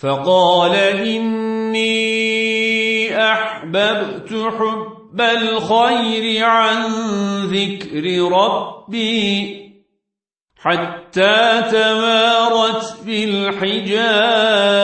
فقال إني أحببت حب الخير عن ذكر ربي حتى تمارت بالحجاب.